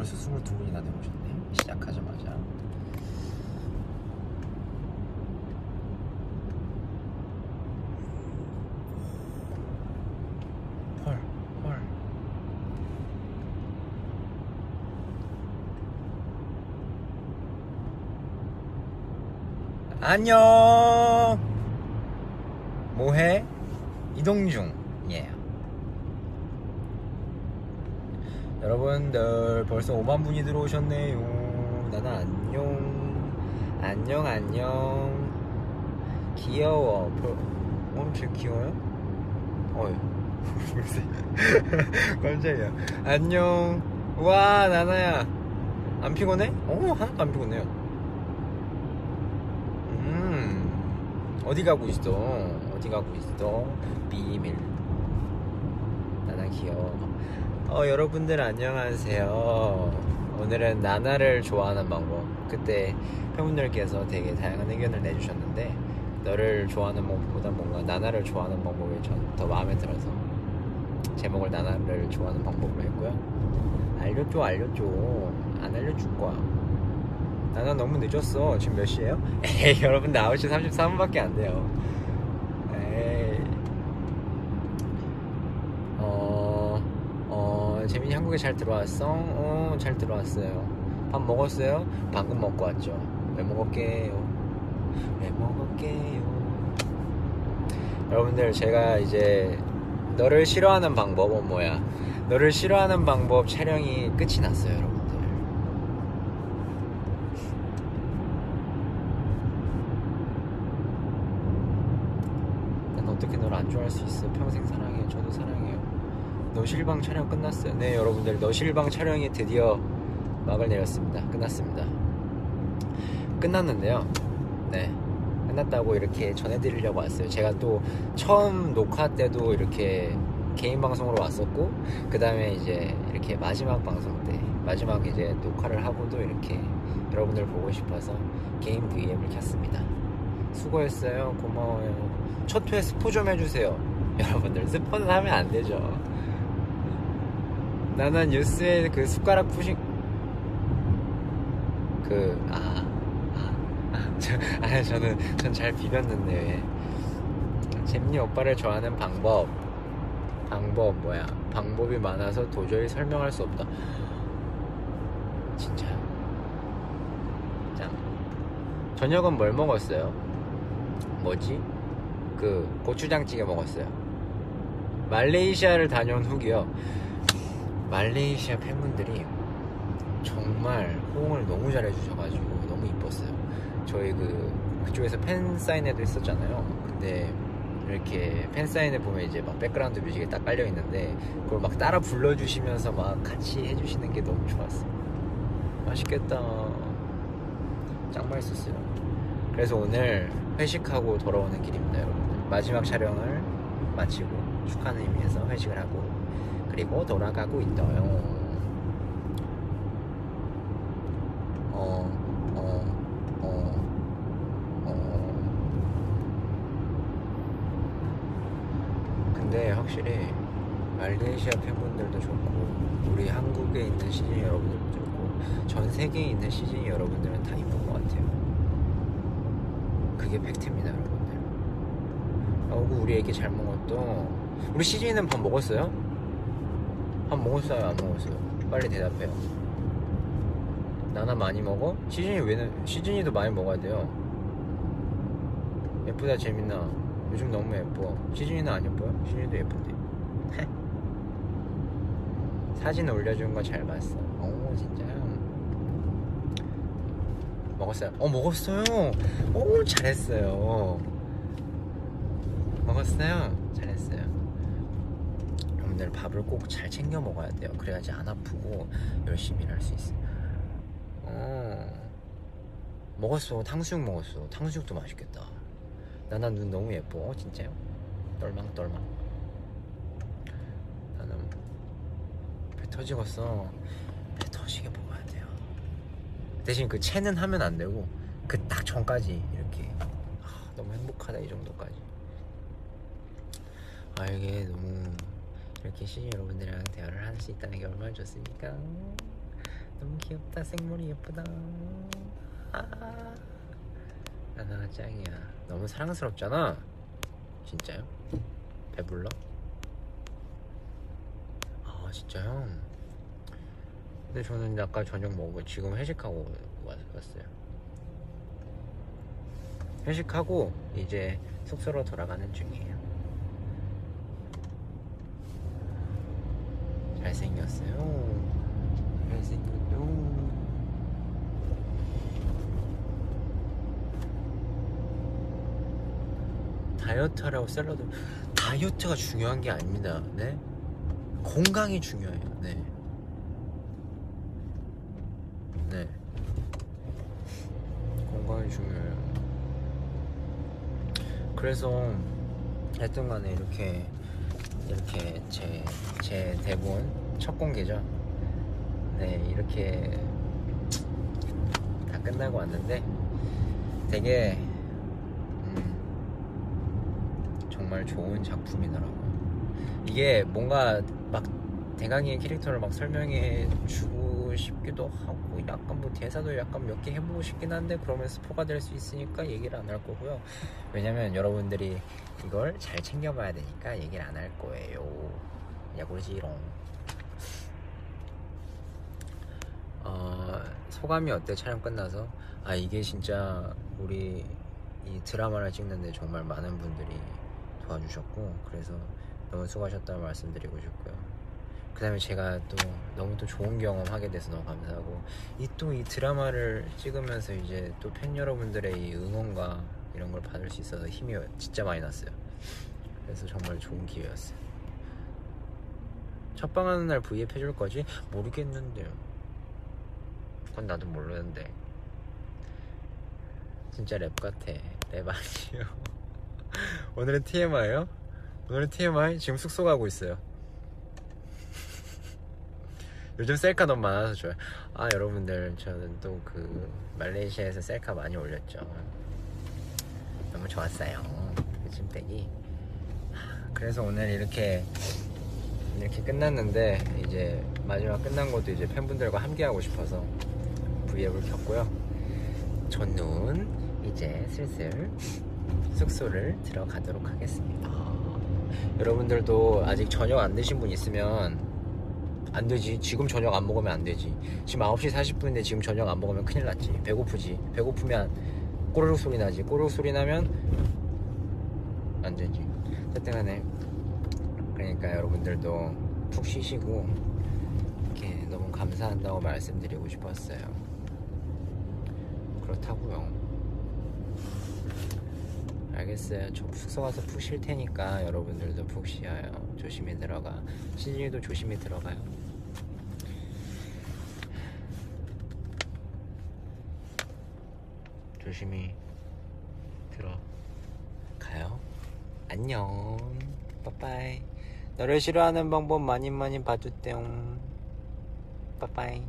벌써 22분이나 되오셨네 시작하자마자. 안녕. 뭐해? 이동 중. 예. 여러분들 벌써 5만 분이 들어오셨네요. 나는 안녕. 안녕 안녕. 귀여워. 별- 엄청 귀여워요? 어이. 깜짝이야. 안녕. 와 나나야. 안 피곤해? 어 하나도 안 피곤해요. 음 어디 가고 있어? 어디 가고 있어? 비밀. 나나 귀여워. 어 여러분들 안녕하세요. 오늘은 나나를 좋아하는 방법. 그때 팬분들께서 되게 다양한 의견을 내주셨는데 너를 좋아하는 방법보다 뭔가 나나를 좋아하는 방법이 전 더 마음에 들어서 제목을 나나를 좋아하는 방법으로 했고요. 알려줘 알려줘 안 알려줄 거야. 나나 너무 늦었어. 지금 몇 시에요? 에이 여러분 9시 33분밖에 안 돼요. 에이 어, 어, 재민이 한국에 잘 들어왔어? 어, 잘 들어왔어요. 밥 먹었어요? 방금 먹고 왔죠. 왜 먹을게요? 왜 먹을게요? 여러분들, 제가 이제 너를 싫어하는 방법은 뭐야? 너를 싫어하는 방법 촬영이 끝이 났어요, 여러분들. 난 어떻게 너를 안 좋아할 수 있어? 평생 사랑해. 저도 사랑해요. 너실방 촬영 끝났어요. 네, 여러분들 너실방 촬영이 드디어 막을 내렸습니다. 끝났습니다. 끝났는데요. 네. 끝났다고 이렇게 전해드리려고 왔어요. 제가 또 처음 녹화 때도 이렇게 개인 방송으로 왔었고, 그 다음에 이제 이렇게 마지막 방송 때, 마지막 이제 녹화를 하고도 이렇게 여러분들 보고 싶어서 개인 VM을 켰습니다. 수고했어요. 고마워요. 첫 회 스포 좀 해주세요. 여러분들 스포는 하면 안 되죠. 나는 뉴스에 그 숟가락 푸신 그 아, 아, 아, 저, 아 저는 전 잘 비볐는데. 왜 잼니 오빠를 좋아하는 방법. 방법 뭐야? 방법이 많아서 도저히 설명할 수 없다. 진짜. 짱 저녁은 뭘 먹었어요? 뭐지? 그 고추장찌개 먹었어요. 말레이시아를 다녀온 후기요 말레이시아 팬분들이 정말 호응을 너무 잘해주셔가지고 너무 이뻤어요. 저희 그 그쪽에서 팬 사인회도 했었잖아요. 근데 이렇게 팬 사인회 보면 이제 막 백그라운드 뮤직이 딱 깔려 있는데 그걸 막 따라 불러주시면서 막 같이 해주시는 게 너무 좋았어요. 맛있겠다. 짱 맛있었어요. 그래서 오늘 회식하고 돌아오는 길입니다, 여러분들. 마지막 촬영을 마치고 축하하는 의미에서 회식을 하고 그리고 돌아가고 있어요. 어, 어, 어, 어. 근데 확실히 말레이시아 팬분들도 좋고 우리 한국에 있는 시즌 여러분들도 좋고 전 세계에 있는 시즌 여러분들은 다 이쁜 것 같아요. 그게 팩트입니다, 여러분들. 어구 우리 애기 잘 먹었어. 우리 시즌이는 밥 먹었어요? 밥 먹었어요? 안 먹었어요? 빨리 대답해요. 나나 많이 먹어? 시즌이 왜는 시즌이도 많이 먹어야 돼요. 예쁘다 재민아. 요즘 너무 예뻐. 시즌이는 안 예뻐요? 시즌이도 예쁜데. 사진 올려준 거 잘 봤어. 오 진짜요? 먹었어요? 어 먹었어요. 오 잘했어요. 먹었어요? 잘했어요. 여러분들 밥을 꼭 잘 챙겨 먹어야 돼요. 그래야지 안 아프고 열심히 일할 수 있어요. 어. 먹었어. 탕수육 먹었어. 탕수육도 맛있겠다. 나나 눈 너무 예뻐. 어, 진짜요? 똘망똘망. 나는 배 터지겠어. 배 터지게 먹어야 돼요. 대신 그 채는 하면 안 되고 그 딱 전까지 이렇게 아, 너무 행복하다 이 정도까지. 아 이게 너무 이렇게 시즌 여러분들이랑 대화를 할 수 있다는 게 얼마나 좋습니까? 너무 귀엽다 생머리 예쁘다 아, 아 짱이야 너무 사랑스럽잖아 진짜요? 배불러? 아 진짜요? 근데 저는 아까 저녁 먹고 지금 회식하고 왔- 왔어요 회식하고 이제 숙소로 돌아가는 중이에요 잘생겼어요. 잘생겼요 다이어트하라고 샐러드. 다이어트가 중요한 게 아닙니다. 네? 건강이 중요해요. 네. 네. 건강이 중요해요. 그래서 하여튼 간에 이렇게 이렇게 제, 제 대본 첫 공개죠. 네, 이렇게 다 끝나고 왔는데 되게 음, 정말 좋은 작품이더라고요. 이게 뭔가 막 대강이의 캐릭터를 막 설명해 주고 싶기도 하고 약간 뭐 대사도 약간 몇 개 해보고 싶긴 한데 그러면 스포가 될 수 있으니까 얘기를 안 할 거고요. 왜냐면 여러분들이 이걸 잘 챙겨봐야 되니까 얘기를 안 할 거예요. 야구지롱. 어, 소감이 어때 촬영 끝나서? 아 이게 진짜 우리 이 드라마를 찍는데 정말 많은 분들이 도와주셨고 그래서 너무 수고하셨다는 말씀드리고 싶고요. 그 다음에 제가 또 너무 또 좋은 경험 하게 돼서 너무 감사하고 이 또 이 드라마를 찍으면서 이제 또 팬 여러분들의 이 응원과 이런 걸 받을 수 있어서 힘이 진짜 많이 났어요. 그래서 정말 좋은 기회였어요. 첫방 하는 날 V앱 해줄 거지? 모르겠는데요. 그건 나도 모르는데. 진짜 랩 같아. 랩 아니에요. 오늘은 TMI예요? 오늘은 TMI? 지금 숙소 가고 있어요. 요즘 셀카 너무 많아서 좋아요. 아 여러분들 저는 또 그 말레이시아에서 셀카 많이 올렸죠. 너무 좋았어요. 그 찜백이. 그래서 오늘 이렇게 이렇게 끝났는데 이제 마지막 끝난 것도 이제 팬분들과 함께 하고 싶어서 V앱을 켰고요. 저는 이제 슬슬 숙소를 들어가도록 하겠습니다. 여러분들도 아직 저녁 안 드신 분 있으면 안 되지. 지금 저녁 안 먹으면 안 되지. 지금 9시 40분인데 지금 저녁 안 먹으면 큰일 났지. 배고프지. 배고프면 꼬르륵 소리 나지. 꼬르륵 소리 나면 안 되지. 어쨌든 간에 그러니까 여러분들도 푹 쉬시고 이렇게 너무 감사한다고 말씀드리고 싶었어요. 그렇다고요. 알겠어요. 저 숙소 가서 푹 쉴 테니까 여러분들도 푹 쉬어요. 조심히 들어가. 신진이도 조심히 들어가요. 조심히 들어가요. 안녕. 빠빠이. 너를 싫어하는 방법 많이 많이 봐줬대요. 빠빠이.